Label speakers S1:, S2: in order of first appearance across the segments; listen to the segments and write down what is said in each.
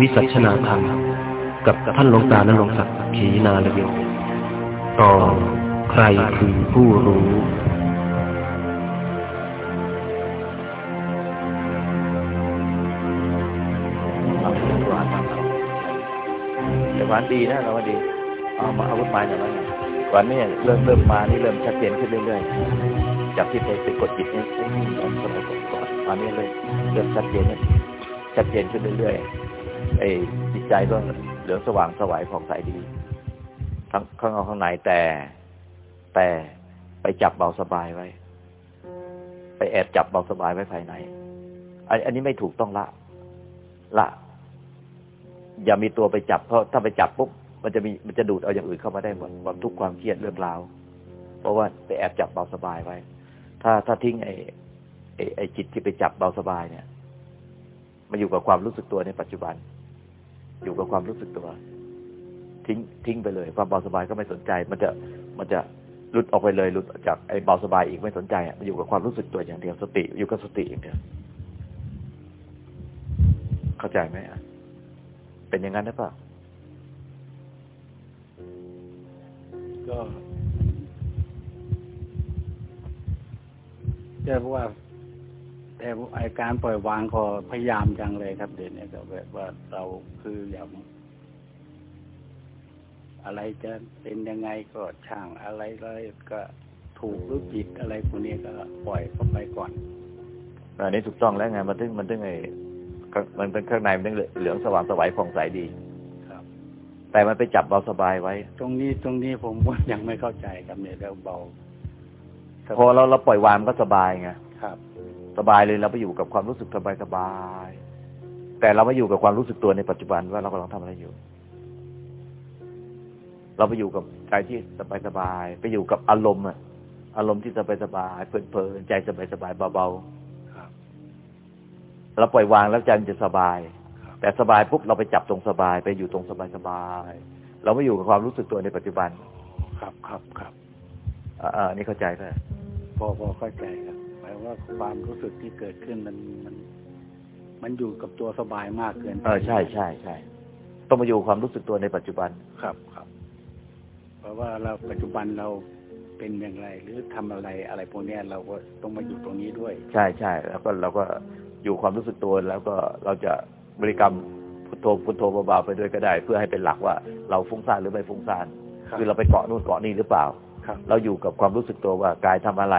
S1: วิสัชนาธรรม กับท่านหลวงตานรงศักดิ์ขีนาลโยต่อใครคือผู้รู้
S2: แต่วันดีนะเราว่าดีเอามาอาวุธไม้หน่อยว่าไงวันนี้เริ่มเริ่มมานี่เริ่มชัดเจนขึ้นเรื่อยๆจากที่ไปไปกดจิตนี่เอ้ยตอนสมัยก่อนวันนี้เลยเริ่มชัดเจนชัดเจนขึ้นเรื่อยๆ ไอ้จิตใจก็เหลืองสว่างสวายผ่องใสดี ทั้งข้างนอกข้างในแต่ แต่ไปจับเบาสบายไว้ ไปแอบจับเบาสบายไว้ภายในอันอันนี้ไม่ถูกต้องละ ละ อย่ามีตัวไปจับเพราะถ้าไปจับปุ๊บมันจะมีมันจะดูดเอาอย่างอื่นเข้ามาได้หมดความทุกข์ความเครียดเรื่องราว เพราะว่าไปแอบจับเบาสบายไว้ ถ้าถ้าทิ้งไอ้ไอ้จิตที่ไปจับเบาสบายเนี่ยมาอยู่กับความรู้สึกตัวในปัจจุบัน อยู่กับความรู้สึกตัว ทิ้งทิ้งไปเลย ความเบาสบายก็ไม่สนใจ มันจะมันจะหลุดออกไปเลยหลุดจากไอ้เบาสบายอีกไม่สนใจอะมันอยู่กับความรู้สึกตัวอย่างเดียวสติ อยู่กับสติอย่างเดียวเข้าใจไหมอะเป็นอย่างนั้นหรือเปล่า
S3: ก็จะว่า แต่ไอการปล่อยวางก็พยายามจังเลยครับ เดี๋ยวนี้ก็แบบว่าเราคืออย่างอะไรจะเป็นยังไงก็ช่างอะไรเลยก็ถูกหรือผิดอะไรพวกนี้ก็ปล่อยเข้าไปก่อน
S2: อันนี้ถูกต้องแล้วไงมันถึงมันถึงไอ้ข้างมันเป็นข้างในมันถึงเหลืองสว่างสวัยผ่องใสดี
S3: ครับ
S2: แต่มันไปจับเบาสบายไว้
S3: ตรงนี้ตรงนี้ผมว่ายังไม่เข้าใจครับเนี่ยเราเบา
S2: พอเราเราปล่อยวางมันก็สบายไง
S3: ครับ
S2: สบายเลยเราไปอยู่กับความรู้สึกสบายสบาย แต่เราไม่อยู่กับความรู้สึกตัวในปัจจุบันว่าเรากำลังทำอะไรอยู่ เราไปอยู่กับใจที่สบายสบาย ไปอยู่กับอารมณ์อะอารมณ์ที่สบายสบายเพลินๆใจสบายสบายเบา
S3: ครับ
S2: ๆเราปล่อยวางแล้วใจมันจะสบาย
S3: ครับ
S2: แต่สบายปุ๊บเราไปจับตรงสบาย ไปอยู่ตรงสบายสบายเราไม่อยู่กับความรู้สึกตัวในปัจจุบัน
S3: ครับครับครับ
S2: อ่าอ่านี่เข้าใจไหม
S3: พอพอเข้าใจครับหมาย ว่าความรู้สึกที่เกิดขึ้นมันมัน มันอยู่กับตัวสบายมากเกินไป
S2: เออใช่ใช่ใช่ต้องมาอยู่กับความรู้สึกตัวในปัจจุบัน
S3: ครับครับ เพราะว่าเราปัจจุบันเราเป็นอย่างไร หรือทำอะไรอะไรพวกเนี้ยเราก็ต้องมาอยู่ตรงนี้ด้วย
S2: ใช่ใช่แล้วก็เราก็อยู่ความรู้สึกตัวแล้วก็เราจะบริกรรมพุทโธพุทโธเบาๆไปด้วยก็ได้ เพื่อให้เป็นหลักว่าเราฟุ้งซ่านหรือไม่ฟุ้งซ่าน
S3: ครับ
S2: คือเราไปเกาะนู่นเกาะนี่หรือเปล่า
S3: ครับ
S2: เราอยู่กับความรู้สึกตัวว่ากายทำอะไร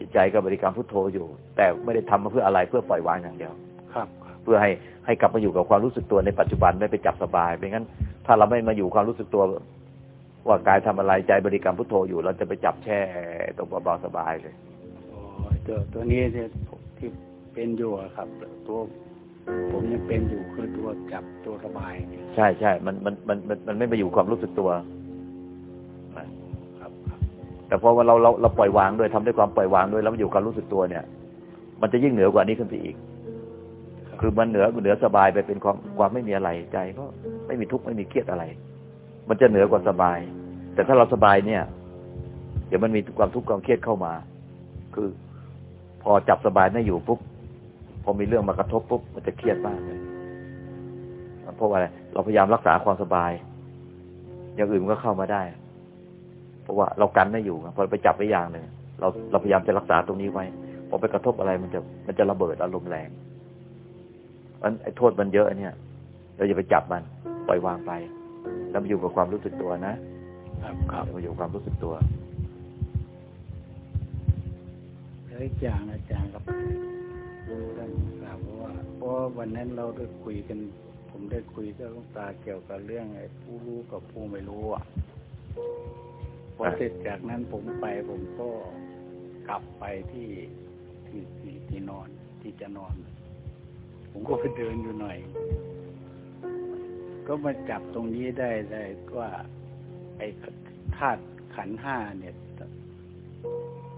S2: จิตใจก็บริกรรมพุทโธอยู่ แต่ไม่ได้ทำมาเพื่ออะไรเพื่อปล่อยวางอย่างเดียว
S3: ครับครับ
S2: เพื่อให้ให้กลับมาอยู่กับความรู้สึกตัวในปัจจุบันไม่ไปจับสบายไม่งั้น ถ้าเราไม่มาอยู่ความรู้สึกตัว ว่ากายทำอะไรใจบริกรรมพุทโธอยู่ เราจะไปจับแช่ตรงเบาๆสบายเลย
S3: โอ้ยตัวตัวนี้ที่ที่เป็นอยู่อะครับ ตัวผมยังเป็นอยู่คือตัวจับตัวสบายเนี่ย
S2: ใช่ใช่มันมันมันมันมันไม่มาอยู่ความรู้สึกตัว
S3: ครับครับ
S2: แต่พอว่าเราเราเราปล่อยวางด้วยทำด้วยความปล่อยวางด้วยแล้วอยู่ความรู้สึกตัวเนี่ย มันจะยิ่งเหนือกว่านี้ขึ้นไปอีก คือมันเหนือเหนือสบายไปเป็นความความไม่มีอะไรใจก็ไม่มีทุกข์ไม่มีเครียดอะไร มันจะเหนือกว่าสบาย แต่ถ้าเราสบายเนี่ย เดี๋ยวมันมีความทุกข์ความเครียดเข้ามา คือพอจับสบายไม่อยู่ปุ๊บพอมีเรื่องมากระทบปุ๊บมันจะเครียดมากเลยเพราะว่าอะไรเราพยายามรักษาความสบาย อย่างอื่นมันก็เข้ามาได้ ราะว่าเรากันไม่อยู่พอไปจับไว้อย่างหนึ่งเราเราพยายามจะรักษาตรงนี้ไว้พอไปกระทบอะไรมันจะมันจะระเบิดอารมณ์แรงมันไอ้โทษมันเยอะเนี่ยเราอย่าไปจับมัน ปล่อยวางไป แล้วมาอยู่กับความรู้สึกตัวนะครับ
S3: ครับ
S2: มาอยู่กับความรู้สึกตัว
S3: แล้วอีกอย่างอาจารย์ครับท่านกล่าวว่าเพราะวันนั้นเราได้คุยกัน ผมได้คุยกับหลูกตาเกี่ยวกับเรื่องไอ้ผู้รู้กับผู้ไม่รู้อะพ อ
S2: อะ
S3: เสร็จจากนั้นผมไปผมก็กลับไปที่ที่ที่ที่นอนที่จะนอน ผมก็ไปเดินอยู่หน่อย ก็มาจับตรงนี้ได้ได้ว่า ไอ้ธาตุขันห้าเนี่ย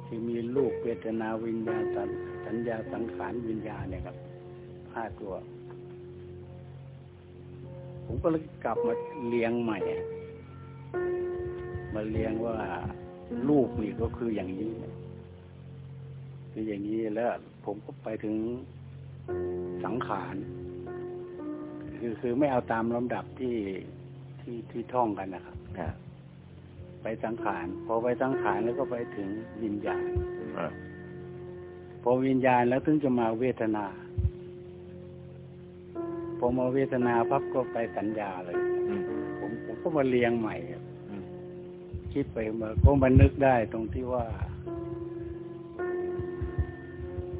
S3: ที่มีลูกเวทนาวิญญาณสัญสัญญาสังขารวิญญาณเนี่ยครับห้าตัว ผมก็เลยกลับมาเลี้ยงใหม่ มาเลี้ยงว่าลูกนี่ก็คืออย่างนี้นะคืออย่างนี้แล้วผมก็ไปถึงสังขารคือคือไม่เอาตามลำดับที่ที่ที่ท่องกันนะครับ
S2: อ่า
S3: ไปสังขารพอไปสังขารแล้วก็ไปถึงวิญญาณ
S2: อ่า
S3: พอวิญญาณแล้วถึงจะมาเวทนาพอมาเวทนาพับก็ไปสัญญาเลย
S2: อืม
S3: ผมผมก็มาเรียงใหม่ คิดไปมาก็มานึกได้ตรงที่ว่า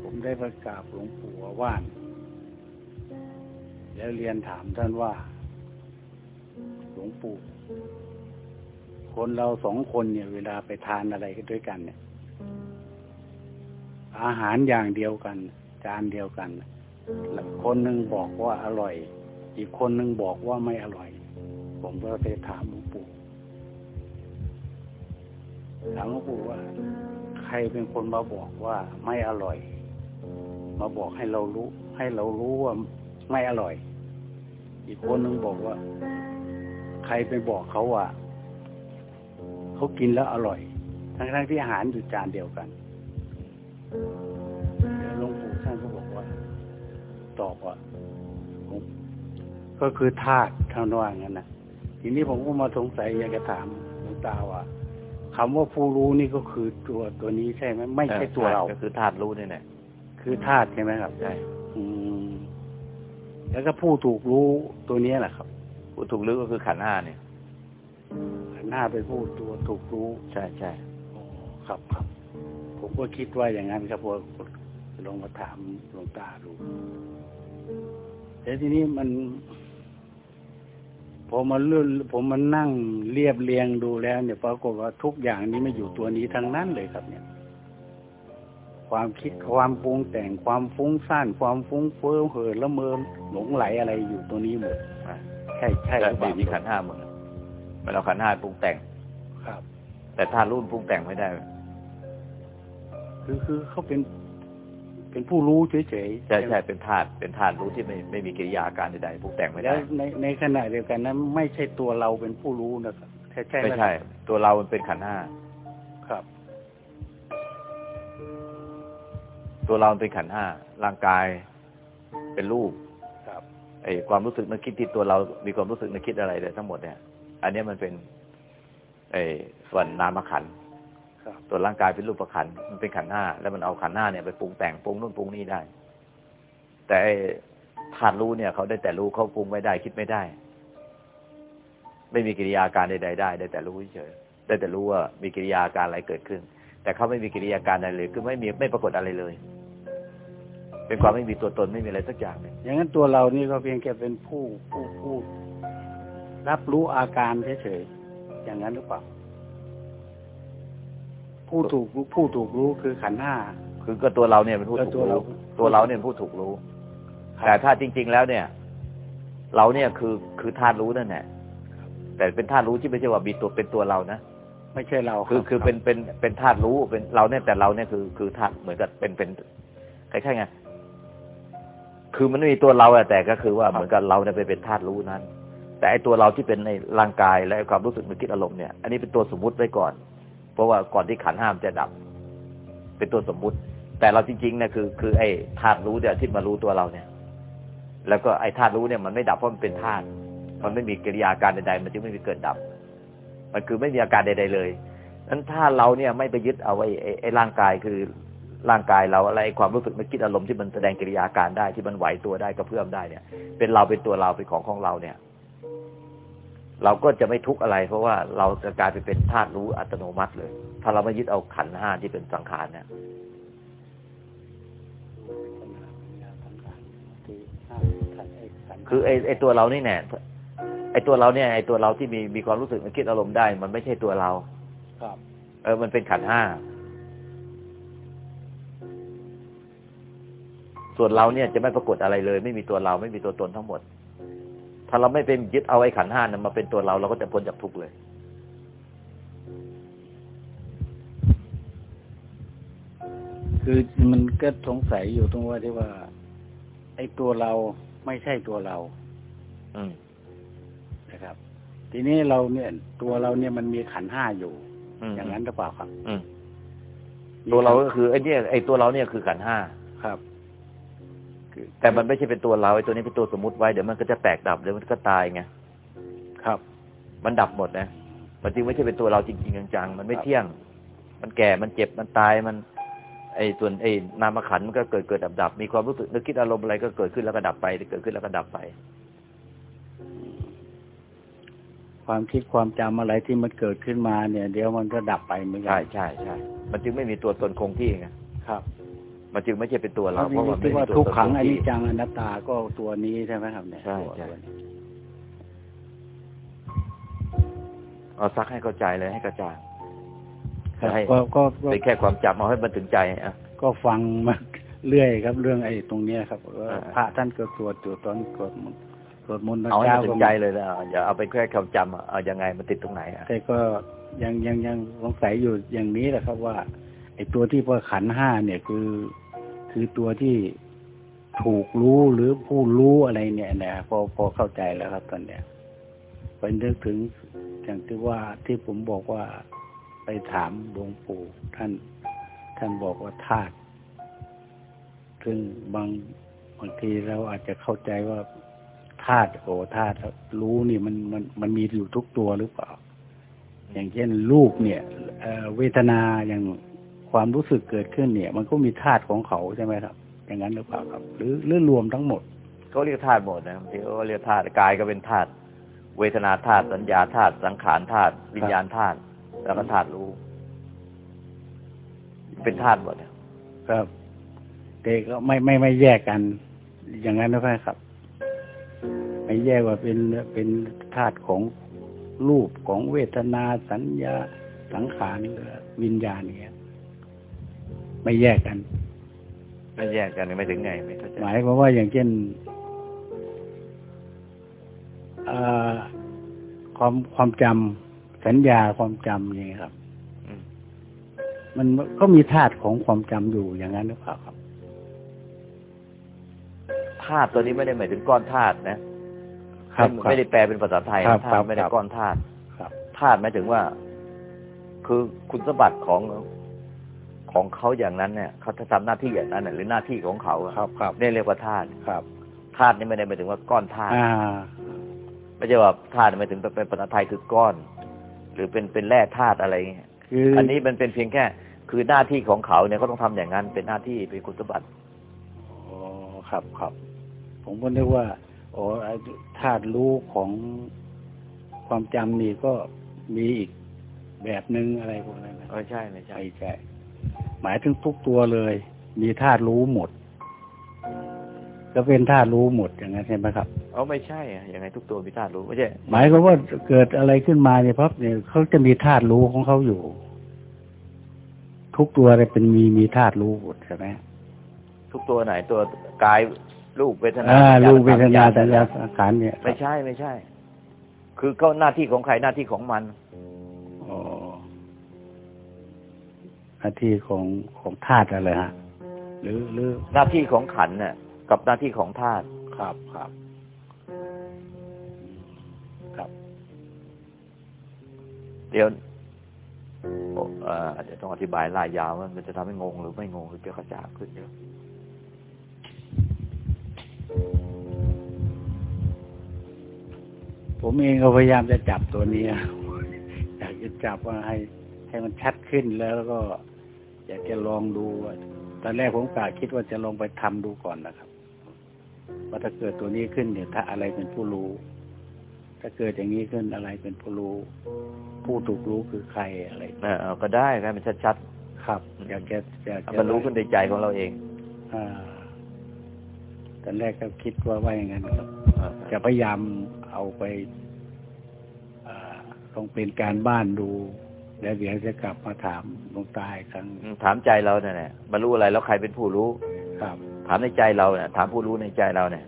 S3: ผมได้ประกาบหลวงปู่ว่าน แล้วเรียนถามท่านว่า หลวงปู่ คนเราสองคนเนี่ย เวลาไปทานอะไรกันด้วยกัน เนี่ย อาหารอย่างเดียวกัน จานเดียวกันแล้วคนหนึ่งบอกว่าอร่อย อีกคนหนึ่งบอกว่าไม่อร่อย ผมก็ไปถามหลวงปู่ ถามหลวงปู่ว่า ใครเป็นคนมาบอกว่าไม่อร่อย มาบอกให้เรารู้ ให้เรารู้ว่าไม่อร่อย อีกคนนึงบอกว่า ใครไปบอกเขาว่าเขากินแล้วอร่อย ทั้งๆที่อาหารอยู่จานเดียวกันแล้วหลวงปู่ท่านก็บอกว่า ตอบว่าก็คือธาตุเท่านว่างั้นนะทีนี้ผมก็มาสงสัยอยากจะถามหลวงตาว่า คำว่าผู้รู้นี่ก็คือตัวตัวนี้ใช่ไหมไม่ใช่ตัวเรา
S2: ก็คือธาตุรู้นี่แหละ
S3: คือธาตุใช่ไหมครับ
S2: ใช่
S3: อืมแล้วก็ผู้ถูกรู้ตัวนี้แหละครับ
S2: ผู้ถูกรู้ก็คือขันธ์ห้าเนี่ย
S3: หน้าไปพูดตัวถูกรู้
S2: ใช่ใช่
S3: อ๋อครับครับ ผมก็คิดว่าอย่างนั้นครับพอลองมาถามหลวงตาดูแต่ทีนี้มัน พอมาเลื่อนผมมันนั่งเรียบเรียงดูแล้ว เนี่ยปรากฏว่าทุกอย่างนี้ไม่อยู่ตัวนี้ทั้งนั้นเลยครับ เนี่ย ความคิดความปรุงแต่งความฟุ้งซ่านความฟุ้งเฟ้อเห่อละเมอหลงไหลอะไรอยู่ตัวนี้หมด
S2: อะ
S3: ใช่ใช่หรือเป
S2: แต่
S3: ล่า
S2: มีขันธ์ห้าหมดมันเอาขันธ์ห้าปรุงแต่ง
S3: ครับ
S2: แต่ธาตุรู้มันปรุงแต่งไม่ได้
S3: คือคือเขาเป็น เป็นผู้รู้เฉยๆ
S2: ใช่ใช่เป็นธาตุเป็นธาตุรู้ที่ไม่ไม่มีกิริยาอาการใดๆปรุงแต่งไม่
S3: แล้
S2: ได้
S3: วในในขณะเดียวกันนั้น ไม่ใช่ตัวเราเป็นผู้รู้นะครับใช่ใช่ห
S2: ไม่ใช่ ตัวเรามันเป็นขันธ์ห้า
S3: ครับ
S2: ตัวเรามันเป็นขันธ์ห้าร่างกายเป็นรูป
S3: ครับ
S2: ไอ้ความรู้สึกนึกคิดที่ตัวเรา มีความรู้สึกนึกคิดอะไรเลยทั้งหมดเนี่ย อันเนี้ยมันเป็น ไอ้ส่วนนามขันธ์
S3: ครับ
S2: ตัวร่างกายเป็นรูปขันธ์มันเป็นขันธ์ห้าแล้วมันเอาขันธ์ห้าเนี่ยไปปรุงแต่งปรุงนู่นปรุงนี่ได้ แต่ไอ้ธาตุรู้เนี่ย เขาได้แต่รู้เขาปรุงไม่ได้คิดไม่ได้ ไม่มีกิริยาการใดๆได้ ได้แต่รู้เฉยๆได้แต่รู้ว่ามีกิริยาการอะไรเกิดขึ้น แต่เขาไม่มีกิริยาการอะไรเลย คือไม่มีไม่ปรากฏอะไรเลย เป็นความไม่มีตัวตนไม่มีอะไรสักอย่างเลย
S3: อย่างนั้นตัวเรานี่ก็เพียงแค่เป็นผู้ผู้ผู้รับรู้อาการเฉยๆอย่างนั้นหรือเปล่า ผู้ถูกรู้ผู้ถูกรู้คือขันธ์ห้า
S2: คือก็ตัวเราเนี่ยเป็นผู้
S3: เออ
S2: ถูก
S3: ตัวเรา
S2: รู้ตัวเราเนี่ยเป็นผู้ถูกรู้
S3: ครับ
S2: แต่ถ้าจริง ๆ แล้วเนี่ย เราเนี่ยคือคือธาตุรู้นั่นแหละแต่เป็นธาตุรู้ที่ไม่ใช่ว่ามีตัวเป็นตัวเรานะ
S3: ไม่ใช่เรา
S2: คือ
S3: รับ
S2: คือเป็นเป็นเป็นธาตุรู้เป็นเราเนี่ยแต่เราเนี่ยคือคือธาตุเหมือนกับเป็นเป็นคล้ายๆไงคือมันไม่มีตัวเราอะแต่ก็คือว่าเหมือนกับเราเนี่ยไปเป็นธาตุรู้นั้น แต่ไอตัวเราที่เป็นในร่างกายและไอ้ความรู้สึกนึกคิดอารมณ์เนี่ยอันนี้เป็นตัวสมมุติไว้ก่อน เพราะว่าก่อนที่ขันห้ามจะดับ เป็นตัวสมมุติ แต่เราจริงๆเนี่ยคือ คือไอ้ธาตุรู้เนี่ยที่มารู้ตัวเราเนี่ย แล้วก็ไอ้ธาตุรู้เนี่ยมันไม่ดับเพราะมันเป็นธาตุมันไม่มีกิริยาการใดๆ มันจึงไม่มีเกิดดับ มันคือไม่มีอาการใด ๆ เลยนั้นถ้าเราเนี่ยไม่ไปยึดเอาไอ้ไอ้ร่างกายคือร่างกายเราอะไรความรู้สึกนึกคิดอารมณ์ที่มันแสดงกิริยาการได้ที่มันไหวตัวได้กระเพื่อมได้เนี่ย เป็นเราเป็นตัวเราเป็นของของเราเนี่ย เราก็จะไม่ทุกข์อะไร เพราะว่าเราจะกลายไปเป็นธาตุรู้อัตโนมัติเลย ถ้าเราไม่ยึดเอาขันธ์ห้าที่เป็นสังขารเนี่ยคือไอ้ไอ้ตัวเรานี่แน่ไอ้ตัวเราเนี่ยไอ้ตัวเราที่มีมีความรู้สึกนึกคิดอารมณ์ได้ มันไม่ใช่ตัวเรา
S3: ครับ
S2: เออ มันเป็นขันธ์ห้าส่วนเราเนี่ยจะไม่ปรากฏอะไรเลย ไม่มีตัวเราไม่มีตัวตนทั้งหมด ถ้าเราไม่เป็นยึดเอาไอ้ขันธ์ห้านั้นมาเป็นตัวเราเราก็จะพ้นจากทุกข์เลย
S3: คือมันก็สงสัยอยู่ตรงว่าที่ว่า ไอ้ตัวเราไม่ใช่ตัวเรา
S2: อืม
S3: นะครับ ทีนี้เราเนี่ย ตัวเราเนี่ยมันมีขันธ์ห้าอยู่
S2: ม
S3: อย่างนั้นหรือเปล่าครับ
S2: อืมตัวเราก็คือไอ้เนี่ยไอ้ตัวเราเนี่ยคือขันธ์ห้า
S3: ครับคือ
S2: แต่มันไม่ใช่เป็นตัวเราไอ้ตัวนี้เป็นตัวสมมุติไว้เดี๋ยวมันก็จะแตกดับเดี๋ยวมันก็ตายไง
S3: ครับ
S2: มันดับหมดนะมันจึงไม่ใช่เป็นตัวเราจริงๆจังๆมันไม่
S3: ครับ
S2: เที่ยง มันแก่มันเจ็บมันตายมัน ไอ้ส่วนไอ้นามขันธ์มันก็เกิดเกิดดับดับมีความรู้สึกนึกคิดอารมณ์อะไรก็เกิดขึ้นแล้วก็ดับไปเกิดขึ้นแล้วก็ดับไป
S3: ความคิดความจำอะไรที่มันเกิดขึ้นมาเนี่ย เดี๋ยวมันก็ดับไปเหมือนกั
S2: ใช่ใช่ใช่มันจึงไม่มีตัวตนคงที่ไง
S3: ครับ
S2: มันจึงไม่ใช่เป็นตัวเรา
S3: แล้ว
S2: เพราะมันไม่
S3: ที่
S2: มี
S3: ว่า
S2: ตัว
S3: ทุก
S2: ตน
S3: ขัง
S2: ค
S3: อ
S2: ง
S3: นิ
S2: ที่
S3: จจังอนัตตาก็ตัวนี้ใช่ไหมครับเนี่ย
S2: ใช่
S3: ตัว
S2: ใช่
S3: ตัวนี้
S2: เอาซักให้เข้าใจเลยให้กระจ่าง
S3: ครับ
S2: ให้
S3: ก็ก็ก็
S2: เป็นแค่ความจำเอาให้มันถึงใจอะ
S3: ก็ฟังมาเรื่อยครับ เรื่องไอ้ตรงเนี้ยครับว่า
S2: อ่า
S3: พระท่านก็สวดอยู่ตอนสวดมนต์สวดมนต์ตอน
S2: เอาให้
S3: เช้า
S2: มันถึ
S3: ก็
S2: งใจเลยนะอย่าเอาเป็นแค่ความจำอะเอายังไงมันติดตรงไหนอะ
S3: แต่ก็ยังยังยังสงสัยอยู่อย่างนี้แหละครับว่าไอ้ตัวที่พอขันธ์ห้าเนี่ยคือ คือตัวที่ถูกรู้หรือผู้รู้อะไรเนี่ยนะพอพอเข้าใจแล้วครับตอนเนี้ยไปนึกถึงอย่างที่ว่าที่ผมบอกว่าไปถามหลวงปู่ท่าน ท่านบอกว่าธาตุซึ่งบางบางทีเราอาจจะเข้าใจว่าธาตุโอ้ธาตุรู้นี่มันมันมันมีอยู่ทุกตัวหรือเปล่า อย่างเช่นรูปเนี่ยเเวทนาอย่าง ความรู้สึกเกิดขึ้นเนี่ย มันก็มีธาตุของเขาใช่ไหมครับ อย่างนั้นหรือเปล่าครับ หรือหรือรวมทั้งหมด
S2: เขาเรียกธาตุหมดนะบางทีเขาก็เรียกธาตุกายก็เป็นธาตุเวทนาธาตุสัญญาธาตุสังขารธาตุวิญญาณธาตุแล้วก็ธาตุรู้ เป็นธาตุหมดอะ
S3: ครับแต่ก็ไม่ไม่ไม่แยกกัน อย่างนั้นนะครับ ไม่แยกว่าเป็นเป็นธาตุของรูปของเวทนาสัญญาสังขารหรือวิญญาณเนี่ย ไม่แยกกัน
S2: ไม่แยกกันไม่ถึงไงไม่เข้าใจ
S3: หมายความว่าอย่างเช่นเอ่อความความจำสัญญาความจำอย่างนี้ยครับ
S2: อืม
S3: มันก็มีธาตุของความจำอยู่อย่างนั้นหรือเปล่าครับ
S2: ธาตุตัวนี้ไม่ได้หมายถึงก้อนธาตุนะไม่ไม่ได้แปลเป็นภาษาไทย
S3: ครั
S2: นะ
S3: บ
S2: ธา
S3: ครั
S2: ตุ
S3: บ
S2: ไม่ได้
S3: ครับ
S2: ก้อนธาตุ
S3: ครับ
S2: ธาตุหมายถึงว่า คือคุณสมบัติของ ของเขาอย่างนั้นเนี่ยเขาจะทำหน้าที่อย่างนั้นน่ะหรือหน้าที่ของเขาอะ
S3: ครับครับ
S2: นี่เรียกว่าธาตุ
S3: ครับ
S2: ธาตุนี่ไม่ได้หมายถึงว่าก้อนธาตุ
S3: อ่า
S2: ไม่ใช่ว่าธาตุหมายถึงเป็นภาษาไทยคือก้อน หรือเป็นเป็นแร่ธาตุอะไรอย่างเงี้ย
S3: คือ
S2: อั
S3: อั
S2: นนี้มันเป็นเพียงแค่ คือหน้าที่ของเขาเนี่ยเขาต้องทำอย่างนั้น เป็นหน้าที่เป็นคุณสมบัติ
S3: อ๋อครับครับผมก็นึกว่าอ๋อไอ้ธาตุรู้ของความจำนี่ก็มีอีกแบบหนึ่งอะไรพวกนั้นนะ
S2: ไม่ใช่ไม่ใช่
S3: ใช่ใช่ หมายถึงทุกตัวเลย มีธาตุรู้หมด ก็เป็นธาตุรู้หมดอย่างนั้นใช่ไหมครับ
S2: เอาไม่ใช่อะยังไงทุกตัวมีธาตุรู้ไม่ใช่
S3: หมายความว่าเกิดอะไรขึ้นมาเนี่ยพับเนี่ยเขาจะมีธาตุรู้ของเขาอยู่ ทุกตัวเลยเป็นมีมีธาตุรู้หมดใช่ไหม
S2: ทุกตัวไหนตัวกายรูปเวทนา
S3: อ่า
S2: สัญญ
S3: รูปเวทนา
S2: สั
S3: สั
S2: ญ
S3: ญ
S2: ญา
S3: ญาสังขารเนี่ย
S2: ไม่ใช่ไม่ใช่ คือก็หน้าที่ของใครหน้าที่ของมัน
S3: อ๋อ หน้าที่ของของธาตุอะไรฮะหรือหรือ
S2: หน้าที่ของขันธ์น่ะกับหน้าที่ของธาตุ
S3: ครับครับครับ
S2: เดี๋ยวโอ้เอ่อเดี๋ยวต้องอธิบายลายยาวว่ามันจะทำให้งงหรือไม่งงหรือจะกระจ่างขึ้นเยอะ
S3: ผมเองก็พยายามจะจับตัวนี้อยากจะจับว่าให้ให้มันชัดขึ้นแล้วก็ อยากจะลองดูว่าตอนแรกผมกะคิดว่าจะลองไปทำดูก่อนนะครับว่าถ้าเกิดตัวนี้ขึ้นเนี่ยถ้าอะไรเป็นผู้รู้ ถ้าเกิดอย่างนี้ขึ้นอะไรเป็นผู้รู้ ผู้ถูกรู้คือใครอะไร
S2: เออเอาก็ได้ครับมันชัด
S3: ครับ อยากจะอยาก
S2: ๆ
S3: จะ
S2: มันรู้ขึ้นในใจของเราเอง
S3: อ่าตอนแรกก็คิดว่าว่าอย่างนั้นครับ
S2: เออ
S3: จะพยายามเอาไปอ่าต้องเป็นการบ้านดู แล้วเดี๋ยวจะกลับมาถามหลวงตาอีกครั้ง
S2: อืมถามใจเราเนี่ยแหละมันรู้อะไรแล้วใครเป็นผู้รู้
S3: ครับ
S2: ถามในใจเราเนี่ยถามผู้รู้ในใจเราเนี่ย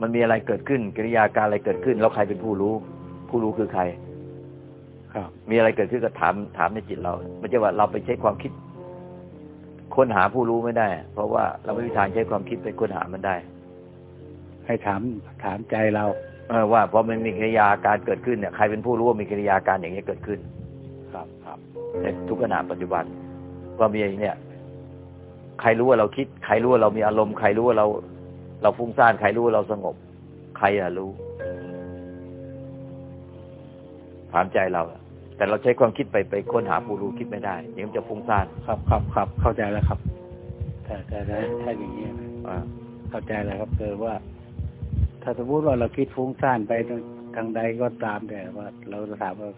S2: มันมีอะไรเกิดขึ้นกิริยาการอะไรเกิดขึ้น แล้วใครเป็นผู้รู้ ผู้รู้คือใคร
S3: ครับ
S2: มีอะไรเกิดขึ้นก็ถามถามในจิตเราไม่ใช่ว่าเราไปใช้ความคิด ค้นหาผู้รู้ไม่ได้ เพราะว่าเราไม่มีทางใช้ความคิดไปค้นหามันได้
S3: ให้ถามถามใจเรา
S2: เออว่าพอมันมีกิริยาการเกิดขึ้นเนี่ยใครเป็นผู้รู้ว่ามีกิริยาการอย่างนี้ยเกิดขึ้น
S3: ครับครับ
S2: ในทุกขณะปัจจุบันว่ามีเนี่ย ใครรู้ว่าเราคิด ใครรู้ว่าเรามีอารมณ์ ใครรู้ว่าเรา เราฟุ้งซ่าน ใครรู้เราสงบ ใครอะรู้ ถามใจเรา แต่เราใช้ความคิดไปไปค้นหาผู้รู้คิดไม่ได้เดี๋ยวมันจะฟุ้งซ่าน
S3: ครับครับครับเข้าใจแล้วครับถ้าถ้าถ้าถ้าอย่างนี้นะ
S2: อ่า
S3: เข้าใจแล้วครับคือว่า ถ้าสมมติว่าเราคิดฟุ้งซ่านไปทางใดก็ตามแต่ว่า เราจะถามว่า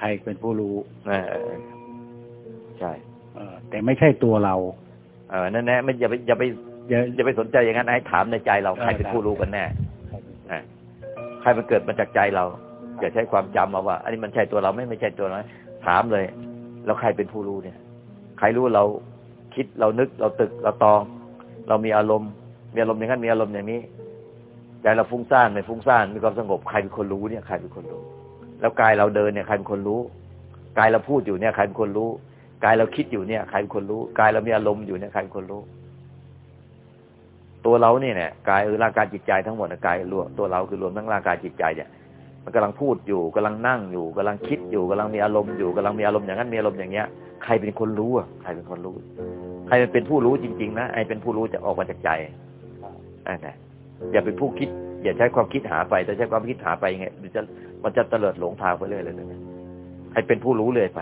S3: ใครเป็นผู้รู้
S2: เออเออใช่
S3: เออแต่ไม่ใช่ตัวเรา
S2: เออนั่นแน่ไม่อย่าไปอย่าไป
S3: อย่า
S2: อย่าไปสนใจอย่างนั้นให้ถามในใจเรา
S3: เออ
S2: ใครเป็น
S3: ครับ
S2: ผู้รู้กันแน่อะใครมันเกิดมาจากใจเรา อย่าใช้ความจำมาว่า อันนี้มันใช่ตัวเราไหม่ไม่ใช่ตัวเราไหมถามเลย แล้วใครเป็นผู้รู้เนี่ย ใครรู้เราคิดเรานึกเราตึกเราตอง เรามีอารมณ์ มีอารมณ์อย่างนั้นมีอารมณ์อย่างนี้ใจเราฟุ้งซ่านไม่ฟุ้งซ่านมีความสงบใครเป็นคนรู้เนี่ยใครเป็นคนรู้ แล้วกายเราเดินเนี่ยใครเป็นคนรู้ กายเราพูดอยู่เนี่ยใครเป็นคนรู้ กายเราคิดอยู่เนี่ยใครเป็นคนรู้ กายเรามีอารมณ์อยู่เนี่ยใครเป็นคนรู้ ตัวเราเนี่ยเนี่ยกายเออร่างกายจิตใจทั้งหมดนะกายรวมตัวเราคือรวมทั้งร่างกายจิตใจเนี่ยมันกำลังพูดอยู่กำลังนั่งอยู่กำลังคิดอยู่กำลังมีอารมณ์อยู่กำลังมีอารมณ์อย่างนั้นมีอารมณ์อย่างเงี้ยใครเป็นคนรู้อะใครเป็นคนรู้ ใครเป็นผู้รู้จริง ๆ นะไอ้เป็นผู้รู้จะออกมาจากใจอ่านะอย่าเป็นผู้คิด อย่าใช้ความคิดหาไปแต่ใช้ความคิดหาไปยังไงมันจะมันจะเตลิดหลงทางไปเรื่อยเลยให้เป็นผู้รู้เลยไป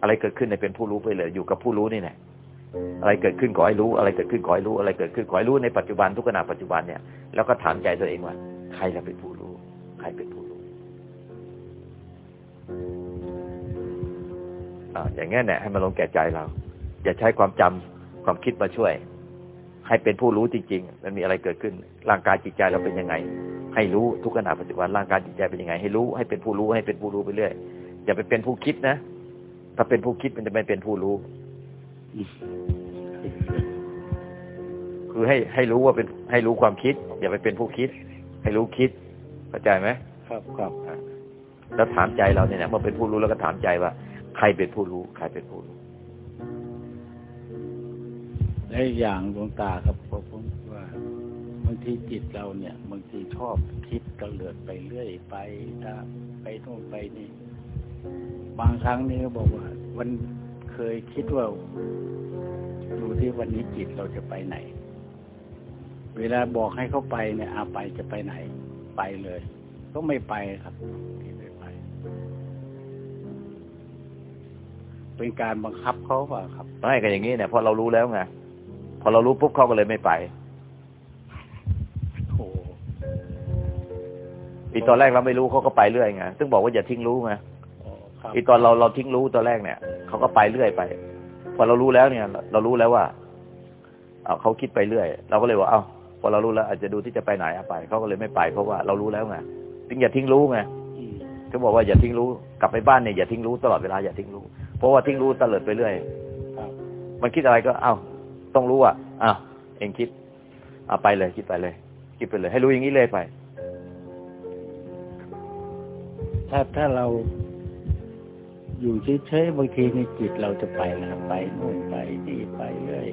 S2: อะไรเกิดขึ้นให้เป็นผู้รู้ไปเลย อยู่กับผู้รู้นี่แหละอะไรเกิดขึ้นขอให้รู้ อะไรเกิดขึ้นขอให้รู้ อะไรเกิดขึ้นขอให้รู้ในปัจจุบันทุกขณะปัจจุบันเนี่ยแล้วก็ถามใจตัวเองว่า ใครจะเป็นผู้รู้ ใครเป็นผู้รู้อ่าอย่างงี้เนี่ยให้มันลงแก่ใจเรา อย่าใช้ความจำความคิดมาช่วย ให้เป็นผู้รู้จริง ๆ มันมีอะไรเกิดขึ้น ร่างกายจิตใจเราเป็นยังไง ให้รู้ทุกขณะปัจจุบันร่างกายจิตใจเป็นยังไง ให้รู้ให้เป็นผู้รู้ให้เป็นผู้รู้ไปเรื่อยอย่าไปเป็นผู้คิดนะถ้าเป็นผู้คิดมันจะไม่เป็นผู้รู้ คือให้ให้รู้ว่าเป็นให้รู้ความคิด อย่าไปเป็นผู้คิด ให้รู้คิดเข้าใจไหม
S3: ครับครับ
S2: แล้วถามใจเราเนี่ยนะเมื่อเป็นผู้รู้แล้วก็ถามใจว่า ใครเป็นผู้รู้ ใครเป็นผู้รู้
S3: และอย่างดวงตาครับผมว่าบางทีจิตเราเนี่ยบางทีชอบคิดกระเลือดไปเรื่อยไปตาไปโน่นไปนี่ บางครั้งนี่ก็บอกว่า วันเคยคิดว่าดูที่วันนี้จิตเราจะไปไหน เวลาบอกให้เขาไปเนี่ยอาไปจะไปไหน ไปเลย ก็ไม่ไปครับที่ไม่ไป เป็นการบังคับเขาเปล่าครับ
S2: ไม่กันอย่างนี้เนี่ยพอเรารู้แล้วไง พอเรารู้ปุ๊บเขาก็เลยไม่ไป
S3: โอ้
S2: อีตอนแรกเราไม่รู้เขาก็ไปเรื่อยไงซึ่งบอกว่าอย่าทิ้งรู้ไง
S3: โอ้ครับ
S2: อีตอนเราเราทิ้งรู้ตอนแรกเนี่ยเขาก็ไปเรื่อยไป พอเรารู้แล้วเนี่ย เรารู้แล้วว่าเอาเขาคิดไปเรื่อย เราก็เลยว่า เอ้าพอเรารู้แล้ว อาจจะดูที่จะไปไหนเอาไปเขาก็เลยไม่ไปเพราะว่าเรารู้แล้วไงจึงอย่าทิ้งรู้ไง
S3: อืม
S2: เขาบอกว่าอย่าทิ้งรู้กลับไปบ้านเนี่ยอย่าทิ้งรู้ตลอดเวลาอย่าทิ้งรู้ เพราะว่าทิ้งรู้ตะเลิดไปเรื่อย
S3: ครับ
S2: มันคิดอะไรก็ เอ้า ต้องรู้อะอ้าวเองคิดเอาไปเลยคิดไปเลย คิดไปเลย ให้รู้อย่างนี้เลยไป
S3: ถ้าถ้าเราอยู่เฉยๆบางทีในจิตเราจะไปนะไปโน่นไปนี่ไปเรื่อย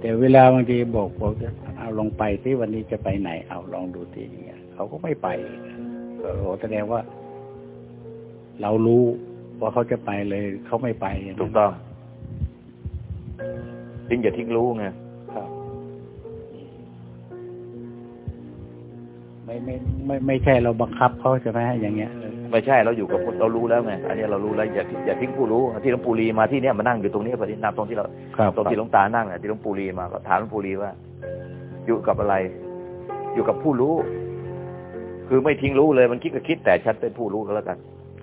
S3: แต่เวลาบางทีบอกบอกจะเอาลองไปที่วันนี้จะไปไหน เอาลองดูทีอย่างเงี้ยเขาก็ไม่ไปก็โหแสดงว่า เรารู้ว่าเขาจะไปเลย เขาไม่ไปย่านั้น
S2: ถูกต้อง จึงอย่าทิ้งรู้ไง
S3: ครับไม่ไม่ไม่ไม่ใช่เราบังคับเขาใช่ไหมอย่างเงี้ยเออ
S2: ไม่ใช่เราอยู่กับคนเรารู้แล้วไงอันนี้เรารู้แล้วอย่าอย่าทิ้งผู้รู้ที่หลวงปู่ลีมาที่เนี้ยมานั่งอยู่ตรงนี้ปฏินับตรงที่เรา
S3: ครับ
S2: ตรงที่หลวงตานั่งอะที่หลวงปู่ลีมาก็ถามหลวงปู่ลีว่า อยู่กับอะไร อยู่กับผู้รู้ คือไม่ทิ้งรู้เลยมันคิดก็คิดแต่ฉันเป็นผู้รู้ก็แล้วกัน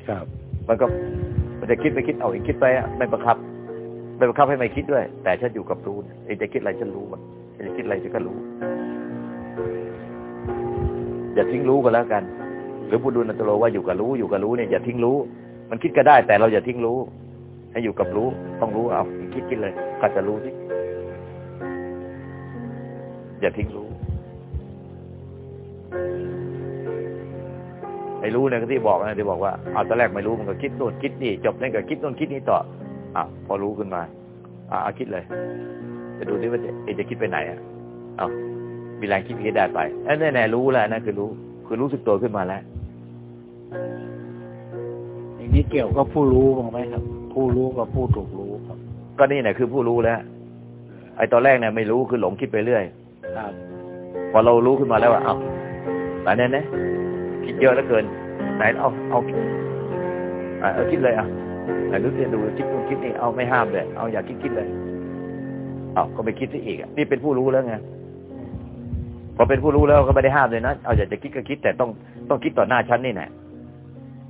S3: ครับ
S2: มันก็มันจะคิดไม่คิดเอาเองคิดไปอะไม่บังคับ ไม่บังคับให้ไม่คิดด้วย แต่ฉันอยู่กับรู้เนี่ยเองจะคิดอะไรฉันรู้หมดเองจะคิดอะไรฉันก็รู้ อย่าทิ้งรู้ก็แล้วกัน หรือพูดดูนันตโลว่าอยู่กับรู้อยู่กับรู้เนี่ยอย่าทิ้งรู้ มันคิดก็ได้ แต่เราอย่าทิ้งรู้ ให้อยู่กับรู้ ต้องรู้เอาคิดคิดเลย ก็จะรู้สิอย่าทิ้งรู้ไอ้รู้เนี่ยที่บอกนะที่บอกว่าเอาตอนแรกไม่รู้มันก็คิดโน่นคิดนี่จบนั่นก็คิดโน่นคิดนี่ต่อ อะพอรู้ขึ้นมา อะเอาคิดเลย จะดูดิว่าจะเอะจะคิดไปไหนอะเอามีแรงคิดคิดได้ไปเอ้ยแน่ๆรู้แล้วนั่นคือรู้ คือรู้สึกตัวขึ้นมาแล้ว
S3: อย่างนี้เกี่ยวกับผู้รู้บ้างไหมครับ ผู้รู้กับผู้ถูกรู้ครับ
S2: ก็นี่แหละคือผู้รู้แล้วไอ้ตอนแรกเนี่ยไม่รู้คือหลงคิดไปเรื่อย
S3: ครับ
S2: พพอเรารู้ขึ้นมาแล้วว่าเอาไหนไหนไหนคิดเยอะเหลือเกินไหนเอาเอาเอาคิดเลยอะ ไหนรู้เรียนดูคิดนู่นคิดนี่เอาไม่ห้ามเลยเอาอยากคิดคิดเลยเอาก็ไปคิดซะอีกนี่เป็นผู้รู้แล้วไงพอเป็นผู้รู้แล้วก็ไม่ได้ห้ามเลยนะเอาอยากจะคิดก็คิดแต่ต้องต้องคิดต่อหน้าฉันนี่แหละ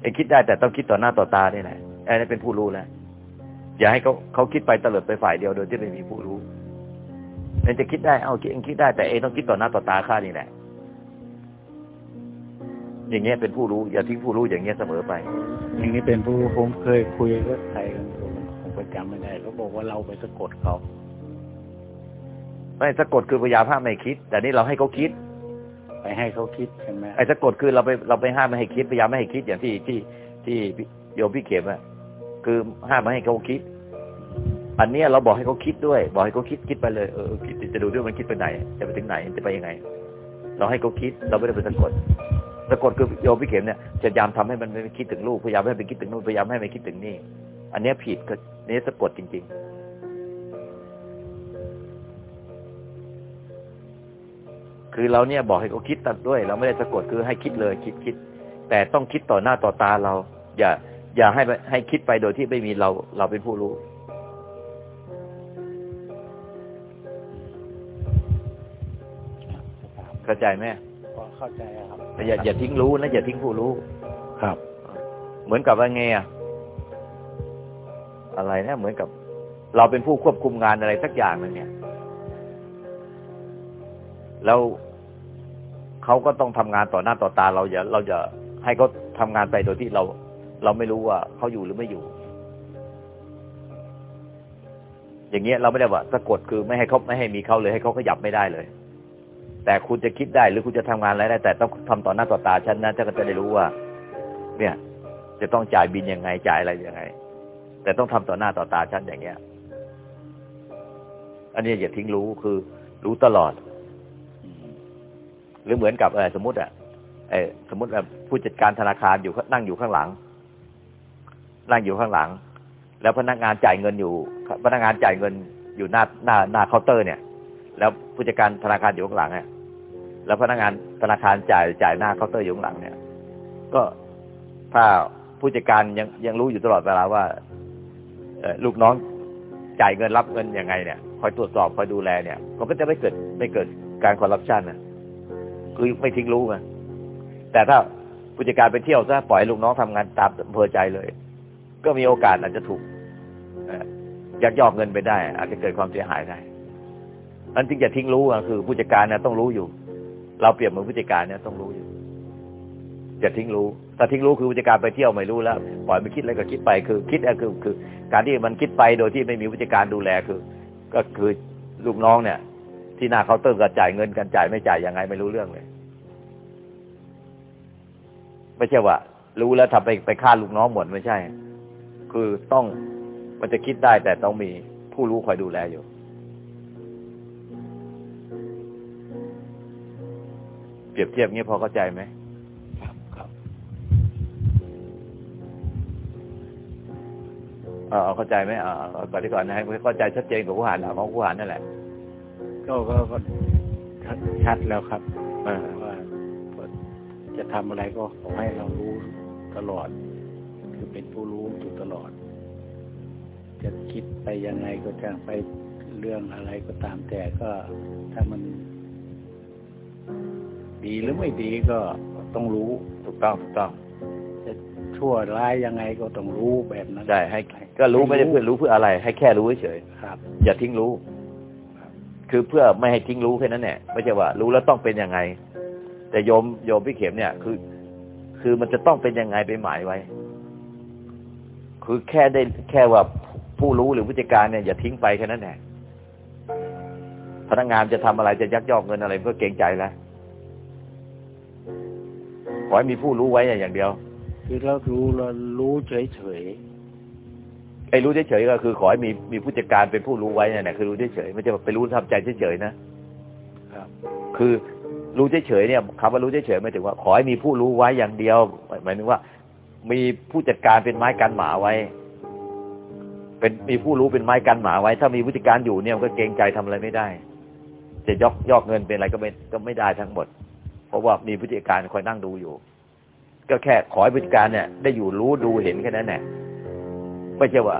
S2: เองคิดได้แต่ต้องคิดต่อหน้าต่อตานี่แหละไอ้นี่เป็นผู้รู้แล้วอย่าให้เขาเขาคิดไปเตลิดไปฝ่ายเดียวโดยที่ไม่มีผู้รู้เองจะคิดได้เอาเองคิดได้แต่เองต้องคิดต่อหน้าต่อตาข้านี่แหละอย่างเงี้ยเป็นผู้รู้ อย่าทิ้งผู้รู้อย่างเงี้ยเสมอไป
S3: อย่างนี้เป็นผู้ผมเคยคุยกับใครกันผมผมประจำไม่ได้เขาบอกว่าเราไปสะกดเขา
S2: ไม่สะกดคือพยายามห้ามไม่คิด แต่นี่เราให้เขาคิด
S3: ไปให้เขาคิดใช่ไหม
S2: ไอ้สะกดคือเราไปเราไปห้ามไม่ให้คิดพยายามไม่ให้คิดอย่างที่ที่ที่โยมพี่เข็มอะคือห้ามไม่ให้เขาคิด อันเนี้ยเราบอกให้เขาคิดด้วย บอกให้เขาคิดคิดไปเลยเออคิดจะดูด้วยมันคิดไปไหน จะไปถึงไหนจะไปยังไง เราให้เขาคิด เราไม่ได้ไปสะกด สะกดคือโยมพี่เข็มเนี่ยจะพยายามทำให้มันไม่คิดถึงลูกพยายามให้มันคิดถึงนู่นพยายามให้มันคิดถึงนี่ อันนี้ผิดก็นี่สะกดจริง ๆคือเราเนี่ยบอกให้เขาคิดตัดด้วย เราไม่ได้สะกดคือให้คิดเลยคิดคิด แต่ต้องคิดต่อหน้าต่อตาเรา อย่า อย่าให้ให้คิดไปโดยที่ไม่มีเราเราเป็นผู้รู้ เข้าใจไหม
S3: เข้าใจครับ
S2: แต่อย่าอย่าทิ้งรู้นะอย่าทิ้งผู้รู้
S3: ครับ
S2: เหมือนกับว่าไงอะอะไรนะเหมือนกับ เราเป็นผู้ควบคุมงานอะไรสักอย่างหนึ่งเนี่ยแล้วเขาก็ต้องทำงานต่อหน้าต่อตา เราอย่าเราจะให้เขาทำงานไปโดยที่เรา เราไม่รู้ว่าเขาอยู่หรือไม่อยู่ อย่างเงี้ยเราไม่ได้ว่าสะกดคือไม่ให้เขาไม่ให้มีเขาเลยให้เขาขยับไม่ได้เลย แต่คุณจะคิดได้หรือคุณจะทำงานอะไรได้ แต่ต้องทำต่อหน้าต่อตาฉันนะฉันก็จะได้รู้ว่า เนี่ย จะต้องจ่ายบินยังไงจ่ายอะไรยังไง แต่ต้องทำต่อหน้าต่อตาฉันอย่างเงี้ย อันนี้อย่าทิ้งรู้คือ รู้ตลอด หรือเหมือนกับเออสมมติอะเออสมมติแบบผู้จัดการธนาคารอยู่นั่งอยู่ข้างหลัง นั่งอยู่ข้างหลัง แล้วพนักงานจ่ายเงินอยู่ พนักงานจ่ายเงินอยู่หน้าหน้าหน้าเคาน์เตอร์เนี่ย แล้วผู้จัดการธนาคารอยู่ข้างหลังเนี่ยแล้วพนักงานธนาคารจ่ายจ่ายหน้าเคาน์เตอร์อยู่ข้างหลังเนี่ย ก็ถ้าผู้จัดการยังยังรู้อยู่ตลอดเวลาว่าลูกน้องจ่ายเงินรับเงินยังไงเนี่ยคอยตรวจสอบคอยดูแลเนี่ยมันก็จะไม่เกิดไม่เกิดการคอร์รัปชันนะคือไม่ทิ้งรู้ไงแต่ถ้าผู้จัดการไปเที่ยวซะปล่อยลูกน้องทำงานตามอำเภอใจเลย ก็มีโอกาสอาจจะถูกยักยอกเงินไปได้ อาจจะเกิดความเสียหายได้ อันจริงจะทิ้งรู้คือผู้จัดการเนี่ยต้องรู้อยู่ เราเปรียบเหมือนผู้จัดการเนี่ยต้องรู้อยู่อย่าทิ้งรู้ถ้าทิ้งรู้คือผู้จัดการไปเที่ยวไม่รู้แล้วปล่อยไปคิดอะไรก็คิดไปคือ คิดคือคือ การที่มันคิดไปโดยที่ไม่มีผู้จัดการดูแลคือ ก็คือลูกน้องเนี่ย ที่หน้าเคาน์เตอร์ก็จ่ายเงินกันจ่ายไม่จ่ายยังไงไม่รู้เรื่องเลย ไม่ใช่ว่า รู้แล้วทำไปไปฆ่าลูกน้องหมดไม่ใช่ คือต้องมันจะคิดได้แต่ต้องมีผู้รู้คอยดูแลอยู่ เปรียบเทียบงี้พอเข้าใจไหม
S3: ครับครับ
S2: เออเข้าใจไหมอ่าก่อนที่ก่อนนะให้เข้าใจชัดเจนกับผู้หานของผู้หานนั่นแหละ
S3: ก็ก็ก็ชัดแล้วครับ
S2: เออ
S3: ว่าจะทำอะไรก็ขอให้เรารู้ตลอด คือเป็นผู้รู้อยู่ตลอด จะคิดไปยังไงก็จะไปเรื่องอะไรก็ตามแต่ก็ถ้ามัน ดีหรือไม่ดีก็ต้องรู้
S2: ถูกต้องถูกต้อง
S3: จะชั่วร้ายยังไงก็ต้องรู้แบบนั้น
S2: ใช่ให้ ก็รู้ไม่ได้เพื่อรู้เพื่ออะไร ให้แค่รู้เฉย
S3: ครับ
S2: อย่าทิ้งรู้คือเพื่อไม่ให้ทิ้งรู้แค่นั้นแหละไม่ใช่ว่า รู้แล้วต้องเป็นยังไง แต่โยมโยมพี่เข็มเนี่ย คือ คือมันจะต้องเป็นยังไงไปหมายไว้ คือแค่ได้แค่ว่าผู้รู้หรือผู้จัดการเนี่ยอย่าทิ้งไปแค่นั้นแหละพนักงานจะทำอะไรจะยักยอกเงินอะไรก็เกรงใจแล้วข อให้มีผู้รู้ไว้อย่างเดียว
S3: คือเรารู้เรารู้เฉยเฉย
S2: ไอ้รู้เฉยๆก็คือขอให้มีมีผู้จัดการเป็นผู้รู้ไว้เนี่ยคือรู้เฉยๆไม่ใช่ไปรู้ทำใจเฉยๆนะครับ คือรู้เฉยๆเนี่ยคำว่ารู้เฉยๆหมายถึงว่าขอให้มีผู้รู้ไว้อย่างเดียวหมายถึงว่า มีผู้จัดการเป็นไม้กันหมาไว้ เป็นมีผู้รู้เป็นไม้กันหมาไว้ ถ้ามีผู้จัดการอยู่เนี่ยก็เกรงใจทำอะไรไม่ได้ จะยอกยอกเงินเป็นอะไรก็ไม่ก็ไม่ได้ทั้งหมด เพราะว่ามีพฤติการคอยนั่งดูอยู่ ก็แค่ขอให้พฤติการเนี่ย ได้อยู่รู้ดูเห็นแค่นั้นแหละไม่ใช่ว่า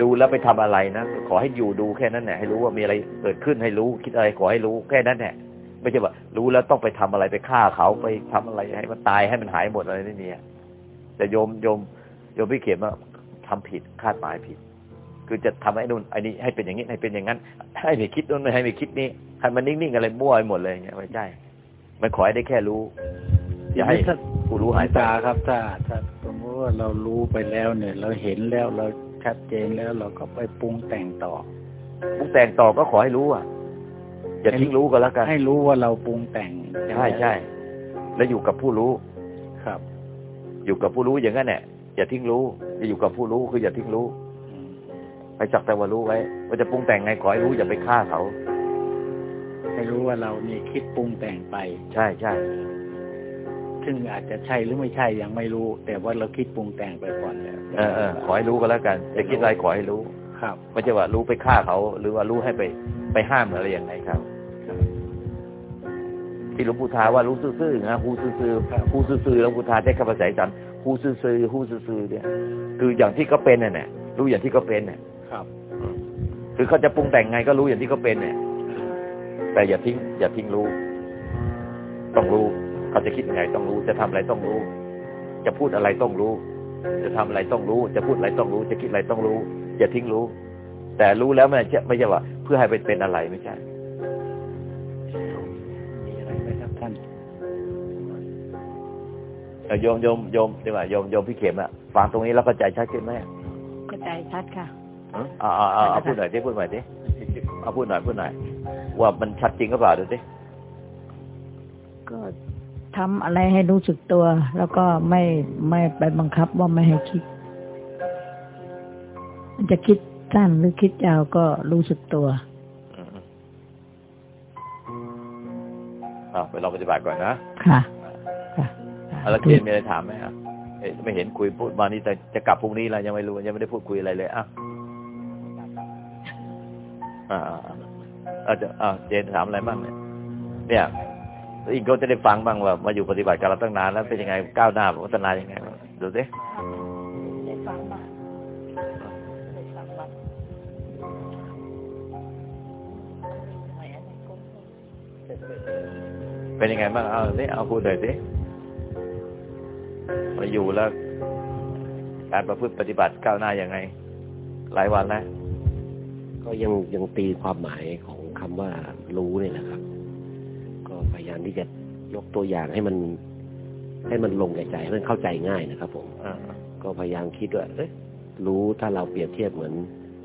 S2: ดูแล้วไปทำอะไรนะขอให้อยู่ดูแค่นั้นแหละให้รู้ว่ามีอะไรเกิดขึ้นให้รู้คิดอะไรขอให้รู้แค่นั้นแหละไม่ใช่ว่า รู้แล้วต้องไปทำอะไรไปฆ่าเขาไปทำอะไรให้มันตายให้มันหายหมดอะไรไม่มีแต่โยมโยมโยมพี่เขียนว่าทำผิดคาดหมายผิด คือจะทำให้นู่นไอ้นี้ให้เป็นอย่างนี้ให้เป็นอย่างนั้น ให้ไม่คิดนู่นให้ไม่คิดนี้ให้มันนิ่งๆอะไรมั่วไปหมดเลยอย่างเงี้ยไม่ใช่ มันขอให้ได้แค่รู้ อย่าให้ผู้รู้หายไป
S3: ตาครับ ถ้าถ้าสมมติว่าเรารู้ไปแล้วเนี่ย เราเห็นแล้วเราชัดเจนแล้วเราก็ไปปรุงแต่งต่อ
S2: ปรุงแต่งต่อก็ขอให้รู้อะอย่าทิ้งรู้ก็แล้วกัน
S3: ให้รู้ว่าเราปรุงแต่ง
S2: ใช่ใช่แล้วอยู่กับผู้รู้
S3: ครับ
S2: อยู่กับผู้รู้อย่างนั้นแหละอย่าทิ้งรู้อย่าอยู่กับผู้รู้คืออย่าทิ้งรู้
S3: อืม
S2: ไปจับแต่ว่ารู้ไว้ว่าจะปรุงแต่งไงขอให้รู้อย่าไปฆ่าเขา
S3: ให้รู้ว่าเรานี่คิดปรุงแต่งไป
S2: ใช่ใช่
S3: ซึ่งอาจจะใช่หรือไม่ใช่ยังไม่รู้ แต่ว่าเราคิดปรุงแต่งไปก่อนแล้ว
S2: เออเออขอให้รู้ก็แล้วกันจะคิดอะไรขอให้รู้
S3: ครับ
S2: ไม่ใช่ว่ารู้ไปฆ่าเขา หรือว่ารู้ให้ไปไปห้ามอะไรอย่างไรครับ ที่หลวงปู่ทาว่ารู้ซื่อๆนะฮูซื่อๆฮูซื่อๆหลวงปู่ทาใช้คำภาษาอีสานฮูซื่อๆฮูซื่อๆเนี่ย คืออย่างที่เขาเป็นน่ะเนี่ยรู้อย่างที่เขาเป็นเนี่ย
S3: ครับ
S2: คือเขาจะปรุงแต่งไงก็รู้อย่างที่เขาเป็นเนี่ย แต่อย่าทิ้ง อย่าทิ้งรู้ ต้องรู้ เขาจะคิดยังไงต้องรู้ จะทำอะไรต้องรู้ จะพูดอะไรต้องรู้ จะทำอะไรต้องรู้ จะพูดอะไรต้องรู้ จะคิดอะไรต้องรู้ อย่าทิ้งรู้ แต่รู้แล้วมันจะไม่ใช่ว่า เพื่อให้ไปเป็นอะไรไม่ใช่
S3: มีอะไรไหมครับท่าน
S2: เอ่อโยมโยมโยมดีกว่าโยมโยมพี่เข็มอะฟังตรงนี้แล้วเข้าใจชัดขึ้นไหม
S4: เข้าใจชัดค่ะ
S2: เออเอาเอาเอาเอาพูดหน่อยดิพูดหน่อยดิเอาพูดหน่อยพูดหน่อย ว่ามันชัดจริงก็เปล่าดูสิ
S4: ก็ทำอะไรให้รู้สึกตัว แล้วก็ไม่ไม่ไปบังคับว่าไม่ให้คิด มันจะคิดสั้นหรือคิดยาวก็รู้สึกตัว
S2: อืมเอาไปลองปฏิบัติก่อนนะ
S4: ค่ะ ค่ะ
S2: เอาแล้วเคนมีอะไรถามไหมอะเอ๊ะไม่เห็นคุยพูดมานี่แต่จะกลับพรุ่งนี้แล้วยังไม่รู้ยังไม่ได้พูดคุยอะไรเลยอะอ่า อาจจะอ่าเจนถามอะไรบ้างเนี่ยเนี่ยอีกก็จะได้ฟังบ้างว่า มาอยู่ปฏิบัติกับเราตั้งนานแล้วเป็นยังไงก้าวหน้าพัฒนายังไงบ้างดูสิ
S4: ได้ฟังมาได้ฟังมา
S2: เป็นยังไงบ้างเอาสิเอาพูดหน่อยสิมาอยู่แล้ว การประพฤติปฏิบัติก้าวหน้ายังไง หลายวันแล้ว
S5: ก็ยังยังตีความหมายของ คำว่ารู้เนี่ยแหละครับ ก็พยายามที่จะยกตัวอย่างให้มัน ให้มันลงแก่ใจให้มันเข้าใจง่ายนะครับ ผม
S2: อ่า
S5: ก็พยายามคิดว่าเอ๊ะรู้ถ้าเราเปรียบเทียบเหมือน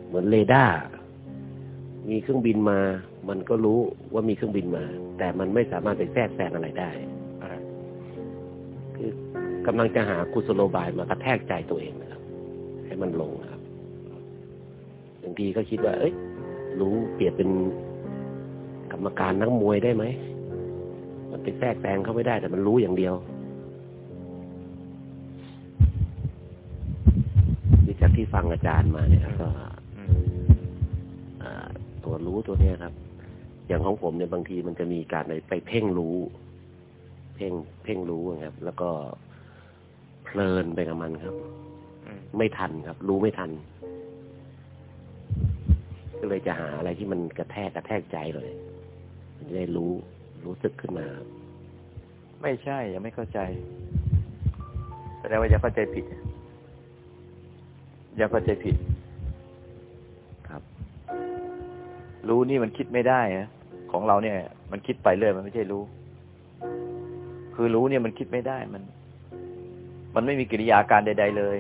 S5: เหมือนเรดาร์มีเครื่องบินมา มันก็รู้ว่ามีเครื่องบินมา แต่มันไม่สามารถไปแทรกแซงอะไรได้
S2: อ่า
S5: คือกำลังจะหากุศโลบายมากระแทกใจตัวเองนะครับ ให้มันลงนะครับบางทีก็คิดว่า เอ้ยรู้เปรียบเป็น กรรมการนักมวยได้ไหม มันไปแทรกแซงเขาไม่ได้แต่มันรู้อย่างเดียวนี่จากที่ฟังอาจารย์มาเนี่ยก็ตัวรู้ตัวเนี้ยครับ อย่างของผมเนี่ยบางทีมันจะมีการไปไปเพ่งรู้ เพ่งเพ่งรู้ครับ แล้วก็เพลินไปกับมันครับไม่ทันครับ รู้ไม่ทันก็เลยจะหาอะไรที่มันกระแทกกระแทกใจเลย จะได้รู้รู้สึกขึ้นมาครับ
S2: ไม่ใช่ยังไม่เข้าใจแสดงว่ายังเข้าใจผิดยังเข้าใจผิด
S5: ครับ
S2: รู้นี่มันคิดไม่ได้นะของเราเนี่ย มันคิดไปเรื่อยมันไม่ใช่รู้ คือรู้เนี่ยมันคิดไม่ได้มัน มันไม่มีกิริยาการใด ๆเลย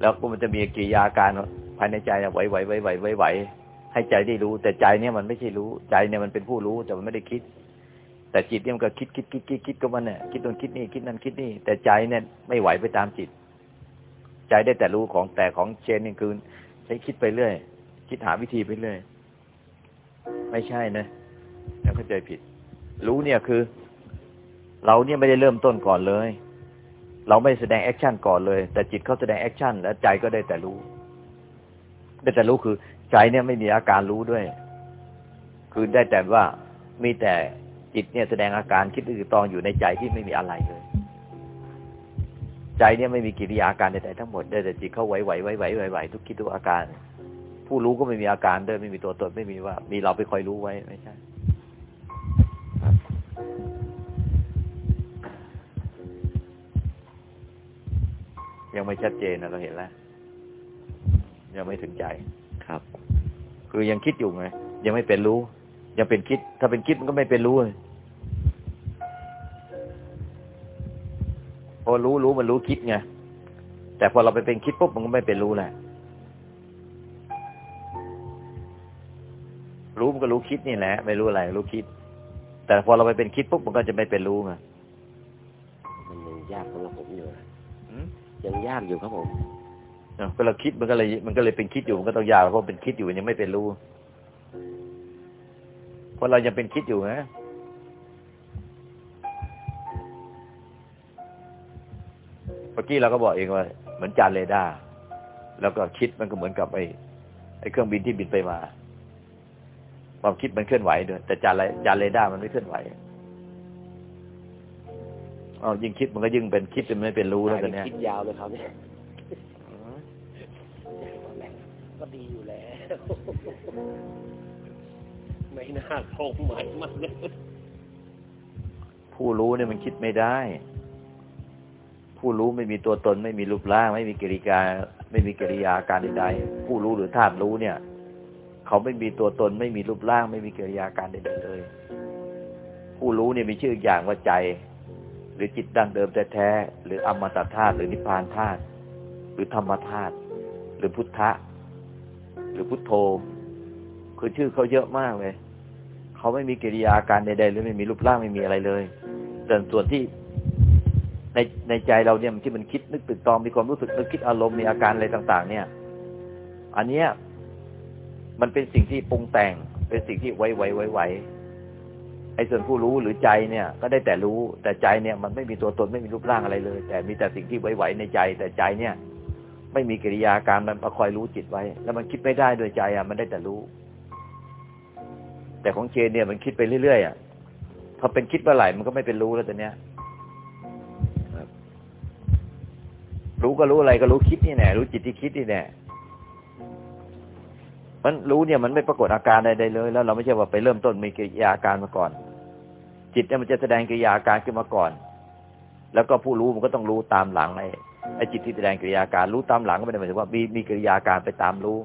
S2: แล้วก็มันจะมีกิริยาการภายในใจอะไหวไหวไหวไหวไหวไหว ให้ใจได้รู้ แต่ใจเนี่ยมันไม่ใช่รู้ ใจเนี่ยมันเป็นผู้รู้แต่มันไม่ได้คิด แต่จิตเนี่ยมันก็คิดคิดคิดคิดคิดก็มันเนี่ยคิดตรงคิดนี่คิดนั่นคิดนี่ แต่ใจเนี่ยไม่ไหวไปตามจิต ใจได้แต่รู้ของแต่ของเชนนี่คือใช้คิดไปเรื่อย คิดหาวิธีไปเรื่อย ไม่ใช่นะยังเข้าใจผิด รู้เนี่ยคือ เราเนี่ยไม่ได้เริ่มต้นก่อนเลย เราไม่แสดง action ก่อนเลย แต่จิตเขาแสดง action แล้วใจก็ได้แต่รู้ได้แต่รู้คือ ใจเนี่ยไม่มีอาการรู้ด้วย คือได้แต่ว่ามีแต่จิตเนี่ยแสดงอาการคิดตึกตองอยู่ในใจที่ไม่มีอะไรเลย ใจเนี่ยไม่มีกิริยาอาการใดๆทั้งหมดได้แต่จิตเขาไหวไหวไหวไหวไหวไหวทุกคิดทุกอาการ ผู้รู้ก็ไม่มีอาการด้วยไม่มีตัวตนไม่มีว่า มีเราไปคอยรู้ไว้ไม่ใช่ยังไม่ชัดเจนนะเราเห็นแล้ว ยังไม่ถึงใจ
S5: ครับ
S2: คือยังคิดอยู่ไงยังไม่เป็นรู้ ยังเป็นคิด ถ้าเป็นคิดมันก็ไม่เป็นรู้เลยพอรู้รู้มันรู้คิดไงแต่พอเราไปเป็นคิดปุ๊บมันก็ไม่เป็นรู้แหละรู้มันก็รู้คิดนี่แหละ ไม่รู้อะไร รู้คิด แต่พอเราไปเป็นคิดปุ๊บมันก็จะไม่เป็นรู้ไง
S5: มันยังยากสำหรับผมอยู่นะ
S2: อืม
S5: ยังยากอยู่ครับผม
S2: เนอะ ก็เราคิดมันก็เลย มันก็เลยเป็นคิดอยู่มันก็ต้องยากเพราะเป็นคิดอยู่ยังไม่เป็นรู้เพราะเรายังเป็นคิดอยู่นะเมื่อกี้เราก็บอกเองว่า เหมือนจานเรดาร์แล้วก็คิดมันก็เหมือนกับไอ้ไอ้เครื่องบินที่บินไปมา ความคิดมันเคลื่อนไหวด้วยแต่จานไรจานเรดาร์มันไม่เคลื่อนไหวเอยิ่งคิดมันก็ยิ่งเป็นคิดจนไม่เป็นรู้แล้วตอนเนี้ย
S5: คิดยาวเลยครับ ก็ดีอยู่แล้ว ไม่น่าคงหมายมันเลย
S2: ผู้รู้เนี่ยมันคิดไม่ได้ ผู้รู้ไม่มีตัวตน ไม่มีรูปร่าง ไม่มีกิริยาไม่มีกิริยาการใดๆผู้รู้หรือธาตุรู้เนี่ย เขาไม่มีตัวตน ไม่มีรูปร่าง ไม่มีกิริยาการใดๆเลย ผู้รู้เนี่ยมีชื่ออย่างว่าใจ หรือจิตดังเดิมแท้ๆหรืออมตะธาตุหรือนิพพานธาตุหรือธรรมธาตุหรือพุทธะ หรือพุทโธ คือชื่อเขาเยอะมากเลย เขาไม่มีกิริยาการใดๆหรือไม่มีรูปร่างไม่มีอะไรเลยแต่ส่วนที่ในในใจเราเนี่ยที่มันคิดนึกตึกตองมีความรู้สึกนึกคิดอารมณ์มีอาการอะไรต่าง ๆ เนี่ย อันเนี้ยมันเป็นสิ่งที่ปรุงแต่ง เป็นสิ่งที่ไวไวไวไวไอ้ส่วนผู้รู้หรือใจเนี่ย ก็ได้แต่รู้แต่ใจเนี่ย มันไม่มีตัวตนไม่มีรูปร่างอะไรเลย แต่มีแต่สิ่งที่ไวไวในใจ แต่ใจเนี่ย ไม่มีกิริยาการมันมาคอยรู้จิตไว้ แล้วมันคิดไม่ได้โดยใจอะ มันได้แต่รู้ แต่ของเจนเนี่ยมันคิดไปเรื่อยๆอะพอเป็นคิดเมื่อไหร่มันก็ไม่เป็นรู้แล้วแต่เนี้ยรู้ก็รู้อะไรก็รู้คิดนี่แน่รู้จิตที่คิดนี่แน่มันรู้เนี่ยมันไม่ปรากฏอาการใดๆเลย แล้วเราไม่ใช่ว่าไปเริ่มต้นมีกิริยาการมาก่อน จิตเนี่ยมันจะแสดงกิริยาการขึ้นมาก่อน แล้วก็ผู้รู้มันก็ต้องรู้ตามหลังไอ้ ไอ้จิตที่แสดงกิริยาการรู้ตามหลังก็ไม่ได้หมายถึงว่ามีมีกิริยาการไปตามรู้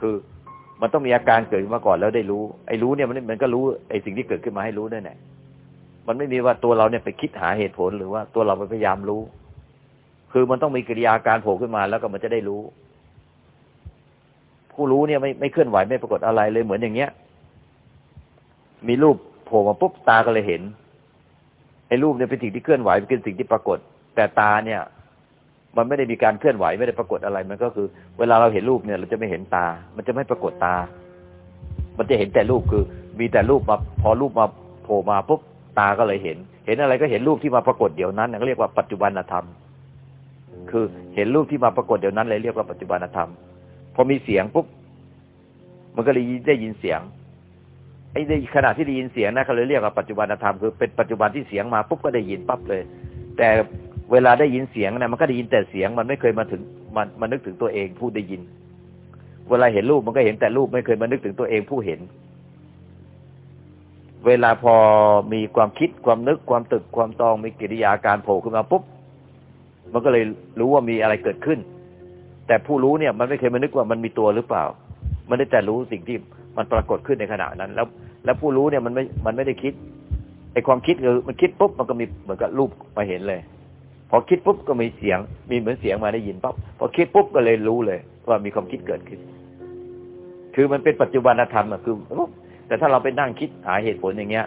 S2: คือมันต้องมีอาการเกิดขึ้นมาก่อนแล้วได้รู้ ไอ้รู้เนี่ยมันมันก็รู้ไอ้สิ่งที่เกิดขึ้นมาให้รู้ได้แน่มันไม่มีว่าตัวเราเนี่ยไปคิดหาเหตุผลหรือว่าตัวเราไปพยายามรู้ คือมันต้องมีกิริยาการโผล่ขึ้นมาแล้วก็มันจะได้รู้ ผู้รู้เนี่ยไม่ไม่เคลื่อนไหวไม่ปรากฏอะไรเลยเหมือนอย่างเงี้ย มีรูปโผล่มาปุ๊บตาก็เลยเห็นไอ้รูปเนี่ยเป็นสิ่งที่เคลื่อนไหวเป็นสิ่งที่ปรากฏ แต่ตาเนี่ย มันไม่ได้มีการเคลื่อนไหวไม่ได้ปรากฏอะไร มันก็คือ เวลาเราเห็นรูปเนี่ย เราจะไม่เห็นตา มันจะไม่ปรากฏตา มันจะเห็นแต่รูปคือ มีแต่รูปมาพอรูปมาโผล่มาปุ๊บตาก็เลยเห็น เห็นอะไรก็เห็นรูปที่มาปรากฏเดี๋ยวนั้นก็เรียกว่าปัจจุบันธรรม คือเห็นรูปที่มาปรากฏเดี๋ยวนั้นเลยเรียกว่าปัจจุบันธรรม พอมีเสียงปุ๊บมันก็เลยได้ยินเสียงไอ้ในขณะที่ได้ยินเสียงนะเขาเลยเรียกว่าปัจจุบันธรรมคือเป็นปัจจุบันที่เสียงมาปุ๊บก็ได้ยินปั๊บเลย แต่ เวลาได้ยินเสียงนะมันก็ได้ยินแต่เสียง มันไม่เคยมาถึงมันมันนึกถึงตัวเองผู้ได้ยิน เวลาเห็นรูปมันก็เห็นแต่รูปไม่เคยมานึกถึงตัวเองผู้เห็น เวลาพอมีความคิดความนึกความตึกความตองมีกิริยาการโผล่ขึ้นมาปุ๊บมันก็เลยรู้ว่ามีอะไรเกิดขึ้น แต่ผู้รู้เนี่ย มันไม่เคยมานึกว่ามันมีตัวหรือเปล่า มันได้แต่รู้สิ่งที่มันปรากฏขึ้นในขณะนั้น แล้ว แล้วผู้รู้เนี่ยมันไม่มันไม่ได้คิดไอความคิดคือมันคิดปุ๊บมันก็มีเหมือนกับรูปมาเห็นเลย พอคิดปุ๊บก็มีเสียง มีเหมือนเสียงมาได้ยินปั๊บพอคิดปุ๊บก็เลยรู้เลย ว่ามีความคิดเกิดขึ้น คือมันเป็นปัจจุบันธรรมอะคือแต่ถ้าเราไปนั่งคิดหาเหตุผลอย่างเงี้ย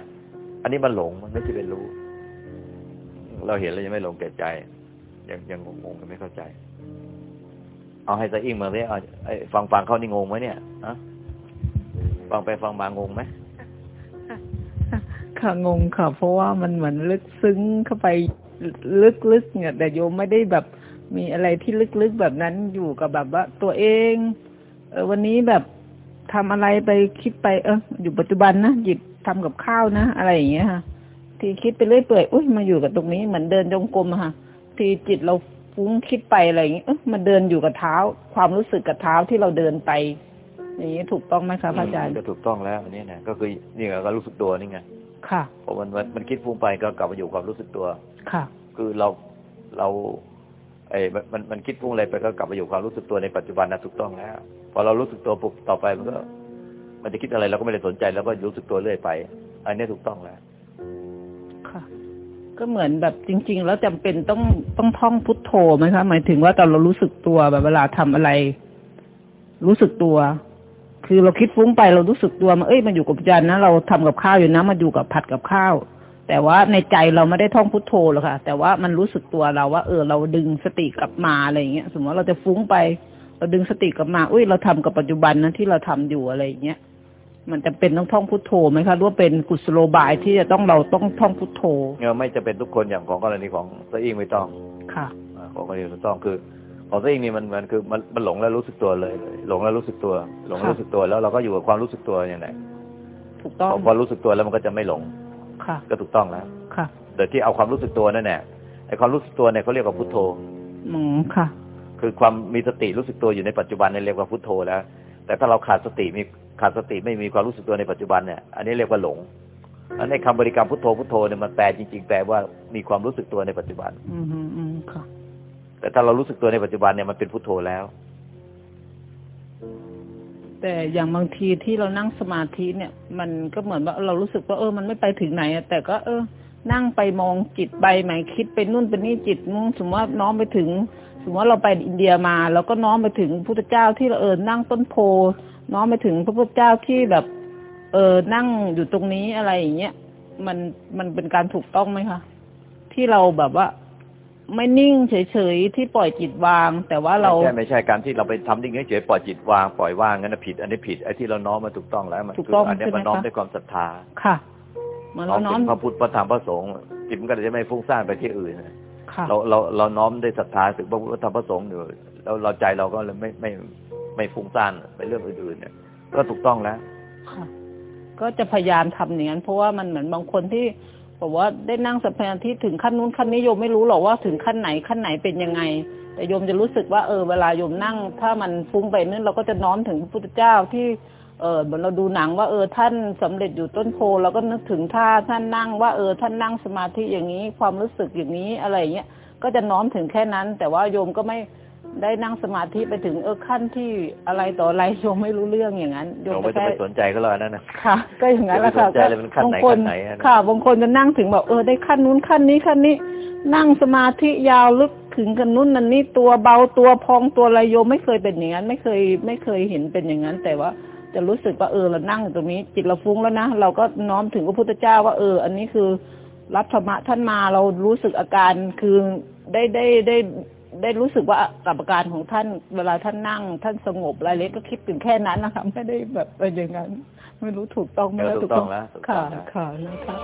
S2: อันนี้มันหลงมันไม่ใช่เป็นรู้ เราเห็นแล้วยังไม่หลงแก่ใจ ยังยังงงๆไม่เข้าใจ เอาให้ตาอิ่งมาเลยเอาฟังฟังเขานี่งงไหมเนี่ยอะฟังไปฟังมางงไหม
S4: ค่ะงงค่ะ เพราะว่ามันเหมือนลึกซึ้งเข้าไป ลึกๆเนี่ยแต่โยมไม่ได้แบบมีอะไรที่ลึกๆแบบนั้นอยู่กับแบบว่า ตัวเอง เออวันนี้แบบ
S6: ทำอะไรไปคิดไปเอออยู่ปัจจุบันนะหยิบทำกับข้าวนะ อะไรอย่างเงี้ยค่ะที่คิดไปเรื่อยเปื่อยอุ้ยมาอยู่กับตรงนี้เหมือนเดินจงกรมค่ะ ที่จิตเราฟุ้งคิดไปอะไรอย่างเงี้ยเออมาเดินอยู่กับเท้า ความรู้สึกกับเท้าที่เราเดินไปอย่างนี้ถูกต้องไหมคะพระอาจารย์
S2: ก็ถูกต้องแล้วอันนี้นะก็คือนี่ก็รู้สึกตัวนี่ไง
S6: ค่ะ
S2: พอมันมันมันคิดฟุ้งไปก็กลับมาอยู่ความรู้สึกตัว
S6: ค่ะ
S2: คือเราเราไอ้มันมันมันคิดฟุ้งอะไรไปก็กลับมาอยู่ความรู้สึกตัวในปัจจุบันนะถูกต้องแล้วพอเรารู้สึกตัวปุ๊บต่อไปมันก็ มันจะคิดอะไรเราก็ไม่ได้สนใจแล้วก็รู้สึกตัวเรื่อยไป อันนี้ถูกต้องแล้ว
S6: ค่ะ ก็เหมือนแบบจริง ๆ แล้วจำเป็นต้องต้องท่องพุทโธไหมคะหมายถึงว่าตอนเรารู้สึกตัวแบบเวลาทำอะไร รู้สึกตัว คือเราคิดฟุ้งไปเรารู้สึกตัวมาเอ้ยมันอยู่กับจันนะเราทำกับข้าวอยู่นะมาอยู่กับผัดกับข้าว แต่ว่าในใจเราไม่ได้ท่องพุทโธหรอกค่ะ แต่ว่ามันรู้สึกตัวเราว่า เออ เราดึงสติกลับมาอะไรอย่างเงี้ย สมมติว่าเราจะฟุ้งไป เราดึงสติกลับมาอุ้ยเราทำกับปัจจุบันนะที่เราทำอยู่อะไรอย่างเงี้ยมันจะเป็นต้องท่องพุทโธไหมคะหรือว่าเป็นกุศโลบายที่จะต้องเราต้องท่องพุทโธ
S2: เนี่ยไม่จะเป็นทุกคนอย่างของกรณีของซะอิงไม่ต้อง
S6: ค่ะ
S2: อ่าของกรณีไม่ต้องคือ ของซะอิงนี่มันมันคือมันมันหลงแล้วรู้สึกตัวเลยเลยหลงแล้วรู้สึกตัว หลงแล้วรู้สึกตัวแล้วเราก็อยู่กับความรู้สึกตัวอย่างไร
S6: ถูกต้อง
S2: พอพอรู้สึกตัวแล้วมันก็จะไม่หลง
S6: ค่ะ
S2: ก็ถูกต้องแล้ว
S6: ค่ะ
S2: โดยที่เอาความรู้สึกตัวนั่นแหละไอ้ความรู้สึกตัวเนี่ยเขาเรียกว่าพุทโธ
S6: อืมค่ะ
S2: คือความมีสติรู้สึกตัวอยู่ในปัจจุบันเนี่ยเรียกว่าพุทโธแล้ว แต่ถ้าเราขาดสติมีขาดสติไม่มีความรู้สึกตัวในปัจจุบันเนี่ยอันนี้เรียกว่าหลงอันในคำบริกรรมพุทโธพุทโธเนี่ยมันแปลจริง ๆ แปลว่ามีความรู้สึกตัวในปัจจุบัน
S6: อืมอืมอืมค่ะ
S2: แต่ถ้าเรารู้สึกตัวในปัจจุบันเนี่ยมันเป็นพุทโธแล้ว
S6: แต่อย่างบางทีที่เรานั่งสมาธิเนี่ย มันก็เหมือนว่าเรารู้สึกว่าเออ มันไม่ไปถึงไหนอะแต่ก็ เออ นั่งไปมองจิตไปหมายคิดไปนู่นไปนี่จิตมุ่งสมมติว่าน้อมไปถึง สมมติว่าเราไปอินเดียมาแล้วก็น้อมไปถึงพุทธเจ้าที่เราเออนั่งต้นโพน้อมไปถึงพระพุทธเจ้าที่แบบ เออนั่งอยู่ตรงนี้อะไรอย่างเงี้ยมันมันเป็นการถูกต้องไหมคะที่เราแบบว่า ไม่นิ่งเฉยๆที่ปล่อยจิตวาง แต่ว่าเรา
S2: ไม่ใช่ไม่ใช่การที่เราไปทำนิ่งเฉยๆปล่อยจิตวางปล่อยว่างงั้นนะผิด อันนี้ผิดไอ้ที่เราน้อมมาถูกต้องแล้วมัน
S6: ถูก
S2: คื
S6: ต้อง
S2: อันนี้
S6: ใช่ไหม
S2: มันน้อม
S6: คะ
S2: ด้วยความศรัทธา
S6: ค่ะเหมือน
S2: น้อ
S6: เรา
S2: ม
S6: น้อ
S2: ถึ
S6: ม
S2: งพระพุทธพระธรรมพระสงฆ์จิตมันก็จะไม่ฟุ้งซ่านไปที่อื่นนะ
S6: ค่ะ
S2: เราเราเราน้อมด้วยศรัทธาถึงพระพุทธพระธรรมพระสงฆ์อยู่แล้วเราใจเราก็เลยไม่ไม่ไม่ฟุ้งซ่านไปเรื่องอื่นๆเนี่ยก็ถูกต้องแล้ว
S6: ค่ะก็จะพยายามทำอย่างนั้นเพราะว่ามันเหมือนบางคนที่ บอกว่าได้นั่งสมาธิถึงขั้นนู้นขั้นนี้โยมไม่รู้หรอกว่าถึงขั้นไหนขั้นไหนเป็นยังไง แต่โยมจะรู้สึกว่าเออเวลาโยมนั่ง ถ้ามันฟุ้งไปนั่นเราก็จะน้อมถึงพระพุทธเจ้าที่เออเหมือนเราดูหนังว่าเออท่านสำเร็จอยู่ต้นโพเราก็นึกถึงท่าท่านนั่งว่าเออท่านนั่งสมาธิอย่างนี้ความรู้สึกอย่างนี้อะไรเงี้ยก็จะน้อมถึงแค่นั้น แต่ว่าโยมก็ไม่ ได้นั่งสมาธิไปถึงเออขั้นที่อะไรต่ออะไรโยมไม่รู้เรื่องอย่างนั้นโยม
S2: เรา
S6: ก็
S2: ไม่ต้อง
S6: แค่
S2: ไปสนใจก็แล้วนั่นนะ
S6: ค่ะ ก็อย่างนั้นแหละค่ะ
S2: อย่าไปสนใจเลยมันขั้นไหน
S6: บางคน
S2: ขั้นไหนอะนะ
S6: ค่ะบางคนจะนั่งถึงแบบเออได้ขั้นนู้นขั้นนี้ขั้นนี้ นั่งสมาธิยาวลึกถึงกันนู้นนั่นนี่ตัวเบาตัวพองตัวอะไรโยมไม่เคยเป็นอย่างนั้น ไม่เคยไม่เคยเห็นเป็นอย่างนั้น แต่ว่าจะรู้สึกว่าเออเรานั่งอยู่ตรงนี้ จิตเราฟุ้งแล้วนะเราก็น้อมถึงพระพุทธเจ้าว่าเออ อันนี้คือรับธรรมะท่านมาเรารู้สึกอาการคือได้ได้ได้ ได้รู้สึกว่ากับอาการของท่านเวลาท่านนั่ง ท่านสงบอะไรเล็กก็คิดถึงแค่นั้นนะคะไม่ได้แบบเป็นอย่างนั้น ไม่รู้ถูกต้องไหม
S2: เออถูกต้องแล้วถูกต้
S6: ค่ะ
S2: องแล้ว
S6: ค่ะนะคะ